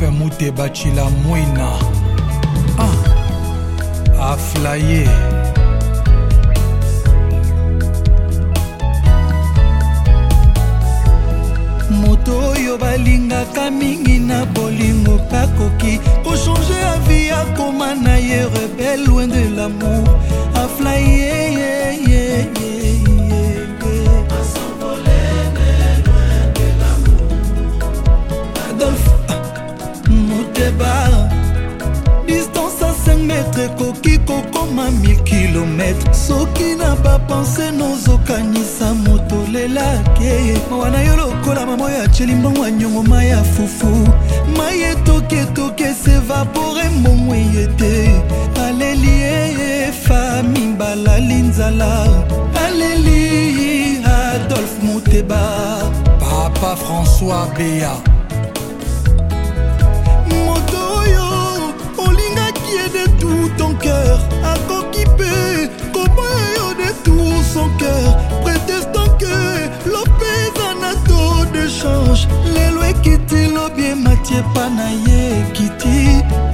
parfum mute bacila mwina ah. aflaye moto oyo balingaka mingi na bolingo kakoki kochange avi akoma na ye rebel loin de lamour ekoki kokoma mil kilometre soki na bapense nozokanisa moto lelake wana yo lokola mamo ya celi mbongo ya nyongo mai ya fufu mai etoki etoki esevapore mbongo eye te aleli eyefa mimbalali nzala aleli adolphe muteba papa françois bea moto oyo ye de tout ton cœur akoki mpe kombo eyo de tout son cœur pretestant ke lopeza na to de change lelo ekiti lobi emati epa na ye ekiti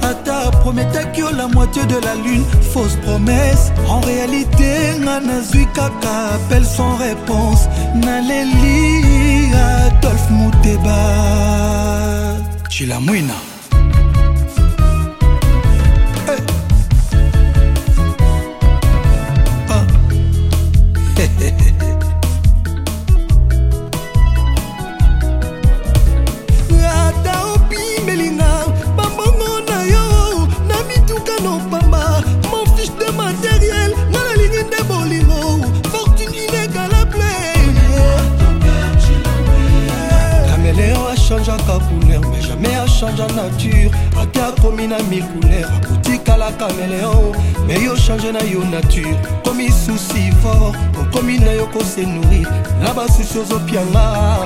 ata prometaki yo la moitié de la lune fausse promesse en réalité nga nazwi kaka appel sans réponse naleli adolphe muteba chilamwina change en nature akiakomi na mikoulere akotikalaka meleo me yo change na yo nature komi susi fort okomi na yo kose nourrir na basusi ozopianga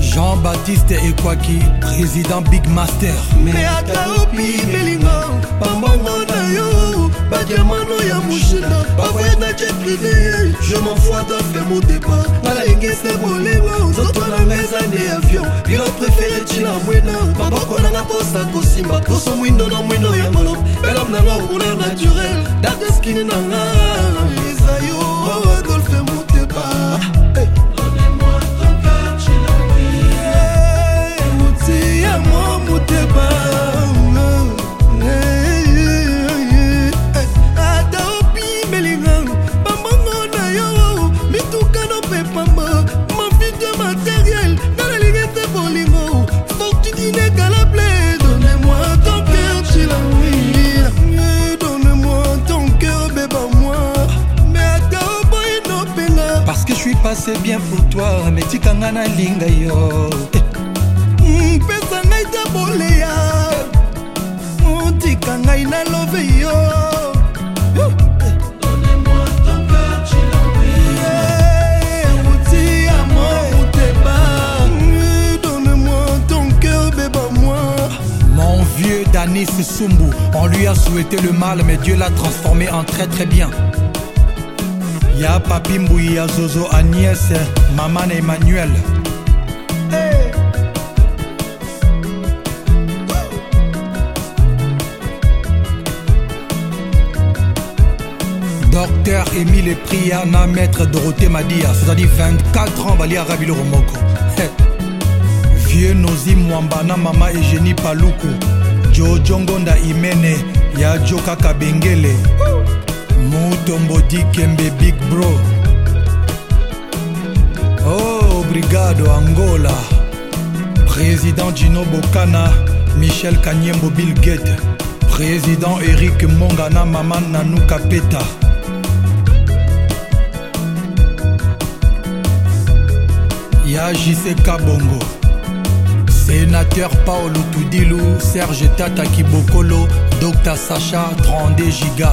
jean-baptiste ekwaki président big master me ata opi belingo je m'envoie dans faire mon départ balenge se bolewa nzoto na ngai eza nde avion bilo préféré ntina mwena maboko nanga mposa kosimba poso mwindo na mwindo ya molo elome nanga okouleur naturel dardeskine nanga eza oh, yo oh, oh. C'est bien pour toi Mais tu linga, yo. de mm, langue mm, Tu n'as pas de langue Tu Donne-moi ton cœur Tu l'as pris Tu l'as Donne-moi ton cœur Donne-moi Mon vieux Danny Sussumbu, On lui a souhaité le mal Mais Dieu l'a transformé en très très bien ya papi mbui ya zozo agnès mama na emmanuel hey. docteur émile pria na maître dorothé madia sozali 24 ans balia rabiloko moko hey. vieux nozi mwamba na mama egénie paluku jojongonda imene ya jo kaka bengele Woo! mutombodi kembe big bro oh brigado angola président gino bokana michel kanyembo bill gate président erik mongana mama nanuka peta ya jc kabongo sénateur paolo tudilu serge tata kibokolo dr sacha 32 giga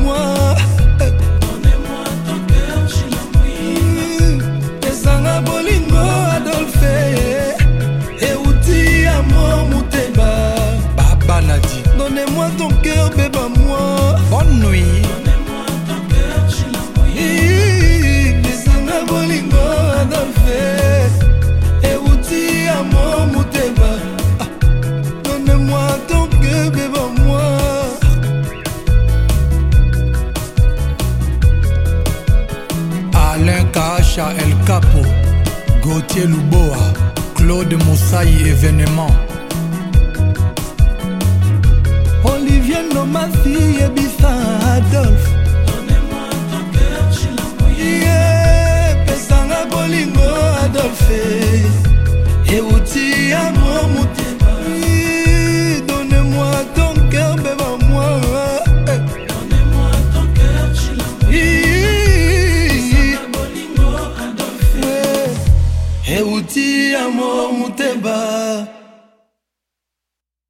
Sacha El Capo, Gauthier Luboa, Claude Moussaï événement. Olivier Nomasi Ebissa Adolphe